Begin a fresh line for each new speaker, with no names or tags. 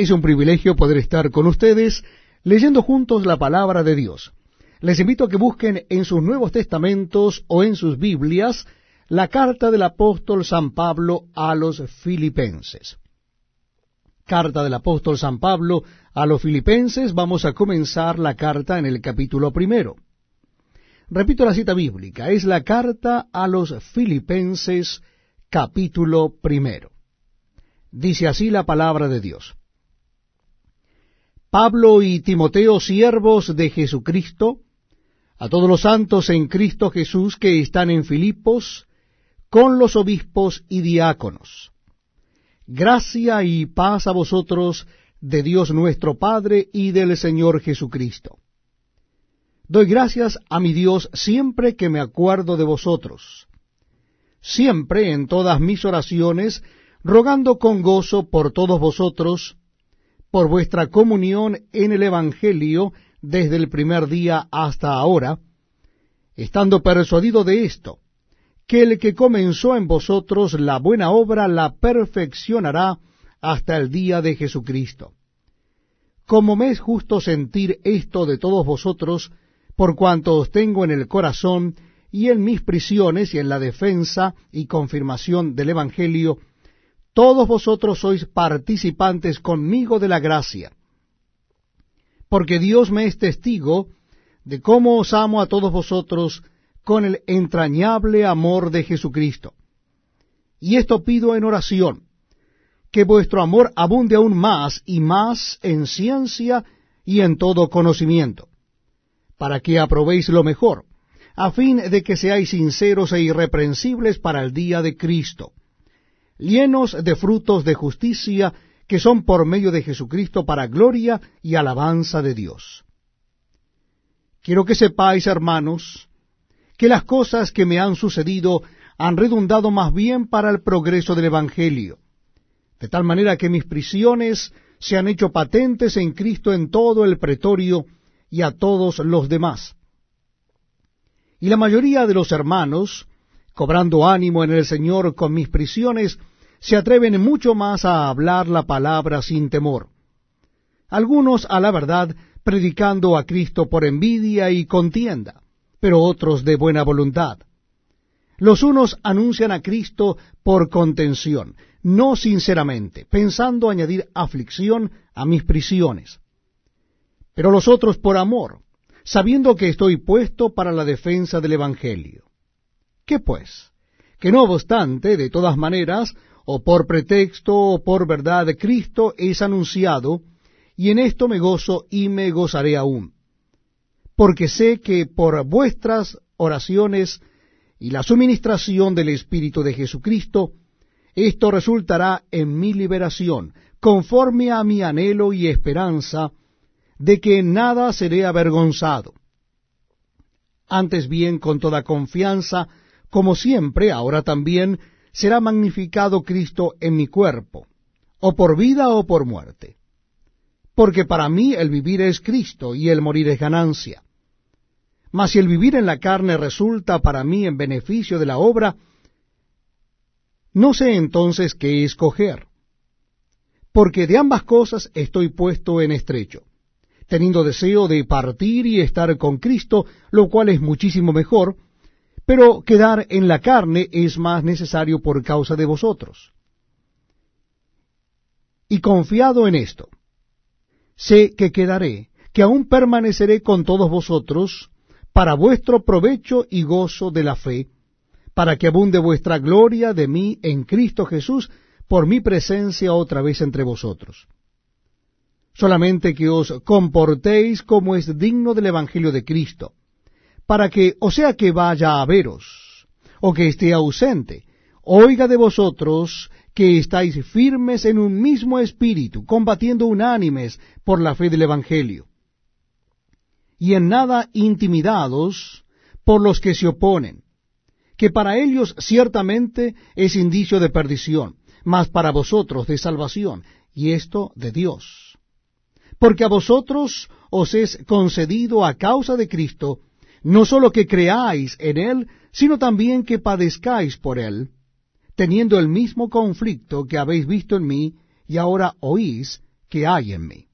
Es un privilegio poder estar con ustedes leyendo juntos la palabra de Dios. Les invito a que busquen en sus Nuevos Testamentos o en sus Biblias la carta del apóstol San Pablo a los filipenses. Carta del apóstol San Pablo a los filipenses, vamos a comenzar la carta en el capítulo primero. Repito la cita bíblica, es la carta a los filipenses capítulo primero. Dice así la palabra de Dios. Pablo y Timoteo, siervos de Jesucristo, a todos los santos en Cristo Jesús que están en Filipos, con los obispos y diáconos. Gracia y paz a vosotros de Dios nuestro Padre y del Señor Jesucristo. Doy gracias a mi Dios siempre que me acuerdo de vosotros, siempre en todas mis oraciones, rogando con gozo por todos vosotros, por vuestra comunión en el Evangelio desde el primer día hasta ahora, estando persuadido de esto, que el que comenzó en vosotros la buena obra la perfeccionará hasta el día de Jesucristo. Como me es justo sentir esto de todos vosotros, por cuanto os tengo en el corazón y en mis prisiones y en la defensa y confirmación del Evangelio, todos vosotros sois participantes conmigo de la gracia. Porque Dios me es testigo de cómo os amo a todos vosotros con el entrañable amor de Jesucristo. Y esto pido en oración, que vuestro amor abunde aún más y más en ciencia y en todo conocimiento, para que aprobéis lo mejor, a fin de que seáis sinceros e irreprensibles para el día de Cristo llenos de frutos de justicia que son por medio de Jesucristo para gloria y alabanza de Dios. Quiero que sepáis, hermanos, que las cosas que me han sucedido han redundado más bien para el progreso del Evangelio, de tal manera que mis prisiones se han hecho patentes en Cristo en todo el pretorio y a todos los demás. Y la mayoría de los hermanos, cobrando ánimo en el Señor con mis prisiones, se atreven mucho más a hablar la palabra sin temor. Algunos, a la verdad, predicando a Cristo por envidia y contienda, pero otros de buena voluntad. Los unos anuncian a Cristo por contención, no sinceramente, pensando añadir aflicción a mis prisiones. Pero los otros por amor, sabiendo que estoy puesto para la defensa del Evangelio. ¿Qué pues? Que no obstante, de todas maneras, o por pretexto o por verdad Cristo es anunciado, y en esto me gozo y me gozaré aún. Porque sé que por vuestras oraciones y la suministración del Espíritu de Jesucristo, esto resultará en mi liberación, conforme a mi anhelo y esperanza de que en nada seré avergonzado. Antes bien, con toda confianza, como siempre, ahora también, será magnificado Cristo en mi cuerpo, o por vida o por muerte. Porque para mí el vivir es Cristo y el morir es ganancia. Mas si el vivir en la carne resulta para mí en beneficio de la obra, no sé entonces qué escoger. Porque de ambas cosas estoy puesto en estrecho, teniendo deseo de partir y estar con Cristo, lo cual es muchísimo mejor, pero quedar en la carne es más necesario por causa de vosotros. Y confiado en esto, sé que quedaré, que aún permaneceré con todos vosotros, para vuestro provecho y gozo de la fe, para que abunde vuestra gloria de mí en Cristo Jesús por mi presencia otra vez entre vosotros. Solamente que os comportéis como es digno del Evangelio de Cristo, para que, o sea que vaya a veros, o que esté ausente, oiga de vosotros que estáis firmes en un mismo espíritu, combatiendo unánimes por la fe del Evangelio, y en nada intimidados por los que se oponen, que para ellos ciertamente es indicio de perdición, mas para vosotros de salvación, y esto de Dios. Porque a vosotros os es concedido a causa de Cristo no solo que creáis en Él, sino también que padezcáis por Él, teniendo el mismo conflicto que habéis visto en mí y ahora oís que hay en mí.